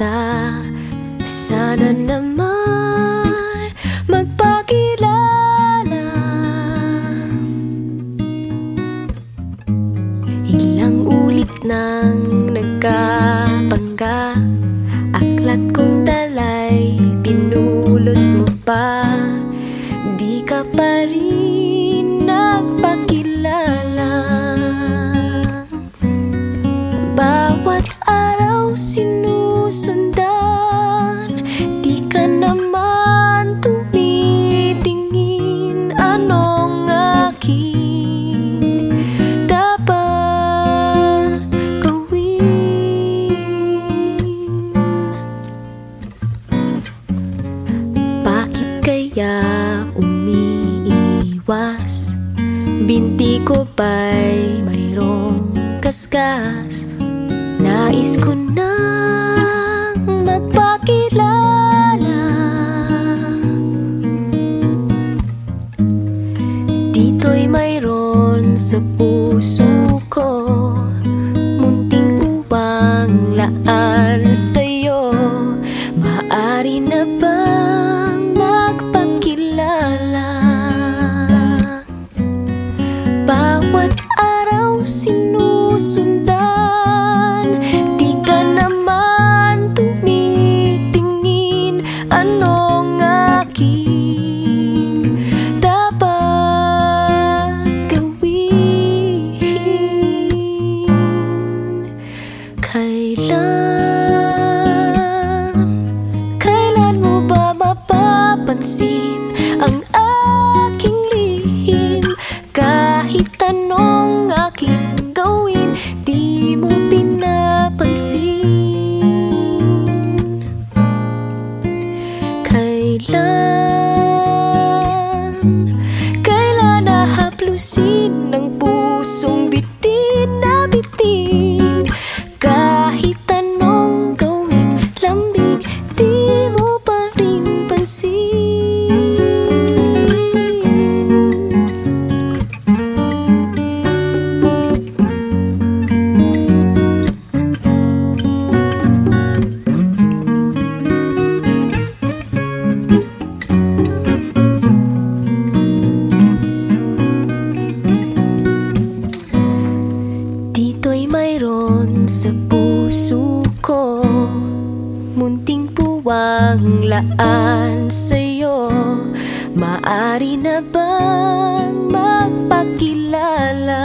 ka naman magpakilala. Ilang ulit nang nagkapangga. Aklat kong talay, pinulot mo pa kaya umiiwas? Binti ko ba'y mayroong kaskas? Nais ko nang magpakilala Dito'y mayroon sa puso sinusundan. Di ka naman tumitingin. Anong aking dapat gawin? Kailan, kailan mo ba mapapansin Ang aking Ng pusong bitin Munting puwang laan sa'yo Maari na bang magpakilala?